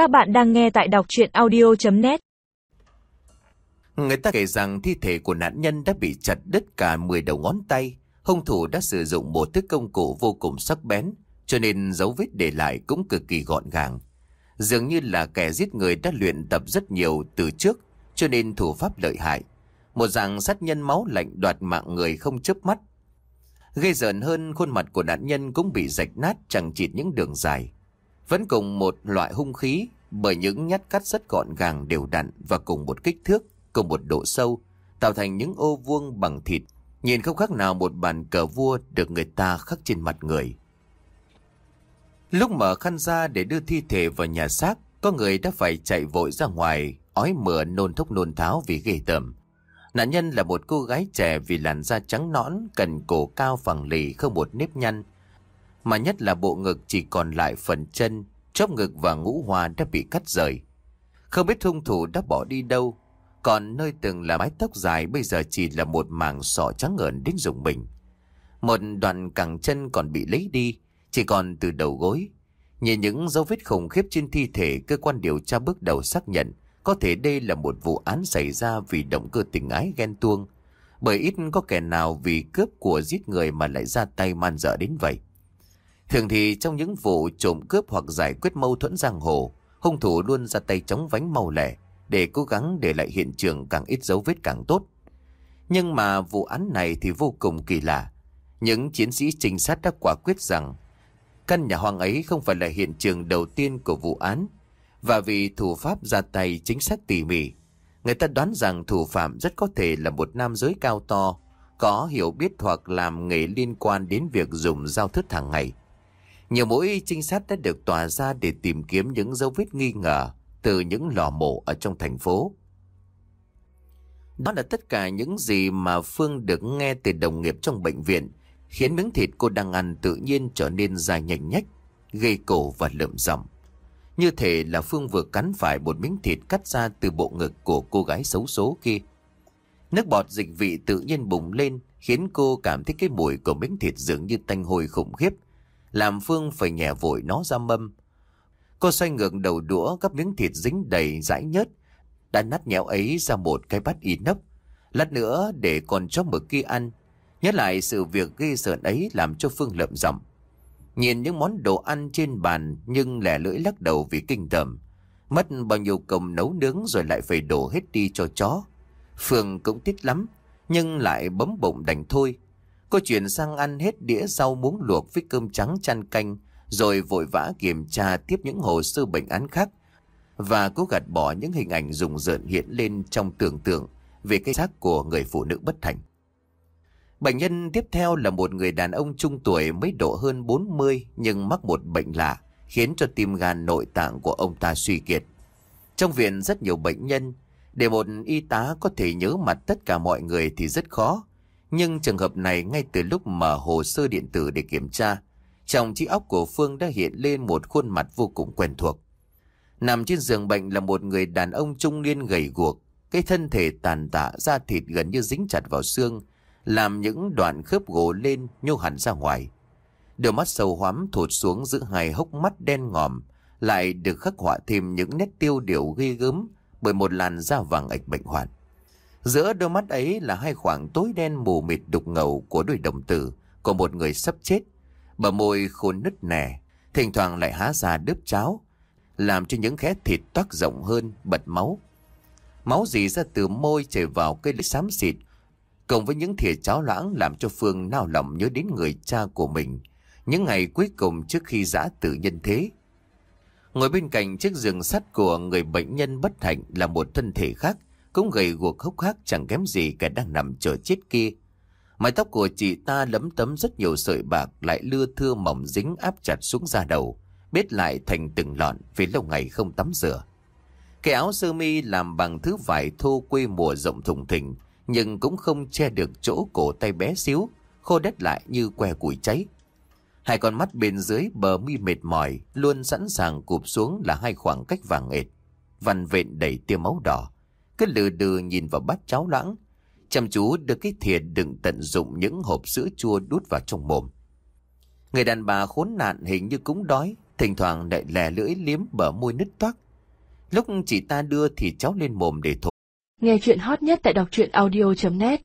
Các bạn đang nghe tại đọc chuyện audio.net Người ta kể rằng thi thể của nạn nhân đã bị chặt đứt cả 10 đầu ngón tay. Hung thủ đã sử dụng một thức công cụ vô cùng sắc bén, cho nên dấu vết để lại cũng cực kỳ gọn gàng. Dường như là kẻ giết người đã luyện tập rất nhiều từ trước, cho nên thủ pháp lợi hại. Một dạng sát nhân máu lạnh đoạt mạng người không chớp mắt. Gây rợn hơn khuôn mặt của nạn nhân cũng bị rạch nát chẳng chịt những đường dài. Vẫn cùng một loại hung khí bởi những nhát cắt rất gọn gàng đều đặn và cùng một kích thước, cùng một độ sâu, tạo thành những ô vuông bằng thịt, nhìn không khác nào một bàn cờ vua được người ta khắc trên mặt người. Lúc mở khăn ra để đưa thi thể vào nhà xác, có người đã phải chạy vội ra ngoài, ói mửa nôn thốc nôn tháo vì ghê tởm. Nạn nhân là một cô gái trẻ vì làn da trắng nõn, cần cổ cao phẳng lì không một nếp nhăn. Mà nhất là bộ ngực chỉ còn lại phần chân, chóp ngực và ngũ hoa đã bị cắt rời. Không biết hung thủ đã bỏ đi đâu, còn nơi từng là mái tóc dài bây giờ chỉ là một mảng sọ trắng ngợn đến rùng mình. Một đoạn cẳng chân còn bị lấy đi, chỉ còn từ đầu gối. Nhìn những dấu vết khủng khiếp trên thi thể, cơ quan điều tra bước đầu xác nhận có thể đây là một vụ án xảy ra vì động cơ tình ái ghen tuông. Bởi ít có kẻ nào vì cướp của giết người mà lại ra tay man dợ đến vậy. Thường thì trong những vụ trộm cướp hoặc giải quyết mâu thuẫn giang hồ, hung thủ luôn ra tay chống vánh mau lẻ để cố gắng để lại hiện trường càng ít dấu vết càng tốt. Nhưng mà vụ án này thì vô cùng kỳ lạ. Những chiến sĩ trinh sát đã quả quyết rằng căn nhà hoang ấy không phải là hiện trường đầu tiên của vụ án và vì thủ pháp ra tay chính xác tỉ mỉ, người ta đoán rằng thủ phạm rất có thể là một nam giới cao to, có hiểu biết hoặc làm nghề liên quan đến việc dùng dao thức hàng ngày. Nhiều mũi trinh sát đã được tỏa ra để tìm kiếm những dấu vết nghi ngờ từ những lò mổ ở trong thành phố. Đó là tất cả những gì mà Phương được nghe từ đồng nghiệp trong bệnh viện, khiến miếng thịt cô đang ăn tự nhiên trở nên dài nhành nhách, gây cổ và lượm giọng. Như thể là Phương vừa cắn phải một miếng thịt cắt ra từ bộ ngực của cô gái xấu số kia. Nước bọt dịch vị tự nhiên bùng lên, khiến cô cảm thấy cái mùi của miếng thịt dường như tanh hôi khủng khiếp, làm Phương phải nhẹ vội nó ra mâm. Cô xoay ngược đầu đũa gắp miếng thịt dính đầy dãi nhớt, đã nát nhẽo ấy ra một cái bát inox. Lát nữa để con chó mực kia ăn. Nhớ lại sự việc ghê sợn ấy làm cho Phương lợm giọng. Nhìn những món đồ ăn trên bàn nhưng lẻ lưỡi lắc đầu vì kinh tởm. Mất bao nhiêu công nấu nướng rồi lại phải đổ hết đi cho chó. Phương cũng tiếc lắm, nhưng lại bấm bụng đành thôi. Cô chuyển sang ăn hết đĩa rau muống luộc với cơm trắng chăn canh, rồi vội vã kiểm tra tiếp những hồ sơ bệnh án khác và cố gạt bỏ những hình ảnh rùng rợn hiện lên trong tưởng tượng về cái xác của người phụ nữ bất thành. Bệnh nhân tiếp theo là một người đàn ông trung tuổi mới độ hơn 40 nhưng mắc một bệnh lạ khiến cho tim gan nội tạng của ông ta suy kiệt. Trong viện rất nhiều bệnh nhân, để một y tá có thể nhớ mặt tất cả mọi người thì rất khó. Nhưng trường hợp này ngay từ lúc mở hồ sơ điện tử để kiểm tra, trong trí óc của Phương đã hiện lên một khuôn mặt vô cùng quen thuộc. Nằm trên giường bệnh là một người đàn ông trung niên gầy guộc, cái thân thể tàn tạ da thịt gần như dính chặt vào xương, làm những đoạn khớp gỗ lên nhô hẳn ra ngoài. Đôi mắt sâu hoắm thụt xuống giữa hai hốc mắt đen ngòm, lại được khắc họa thêm những nét tiêu điều ghê gớm bởi một làn da vàng ạch bệnh hoạn. Giữa đôi mắt ấy là hai khoảng tối đen mù mịt đục ngầu của đôi đồng tử của một người sắp chết. Bờ môi khôn nứt nẻ, thỉnh thoảng lại há ra đớp cháo, làm cho những khé thịt toát rộng hơn, bật máu. Máu dì ra từ môi chảy vào cây lưỡi xám xịt, cộng với những thìa cháo loãng làm cho Phương nao lòng nhớ đến người cha của mình, những ngày cuối cùng trước khi giã tử nhân thế. Ngồi bên cạnh chiếc giường sắt của người bệnh nhân bất hạnh là một thân thể khác, cũng gầy guộc khóc khác chẳng kém gì kẻ đang nằm chờ chết kia. Mái tóc của chị ta lấm tấm rất nhiều sợi bạc lại lưa thưa mỏng dính áp chặt xuống da đầu, bết lại thành từng lọn vì lâu ngày không tắm rửa. Cái áo sơ mi làm bằng thứ vải thô quê mùa rộng thùng thình, nhưng cũng không che được chỗ cổ tay bé xíu, khô đất lại như que củi cháy. Hai con mắt bên dưới bờ mi mệt mỏi, luôn sẵn sàng cụp xuống là hai khoảng cách vàng ệt, vằn vện đầy tia máu đỏ. Cứ lừ đừ nhìn vào bát cháo lãng, chăm chú đưa cái thìa đừng tận dụng những hộp sữa chua đút vào trong mồm. Người đàn bà khốn nạn hình như cũng đói, thỉnh thoảng lại lè lưỡi liếm bờ môi nứt toác, Lúc chị ta đưa thì cháu lên mồm để thổi. Nghe chuyện hot nhất tại đọc truyện audio.net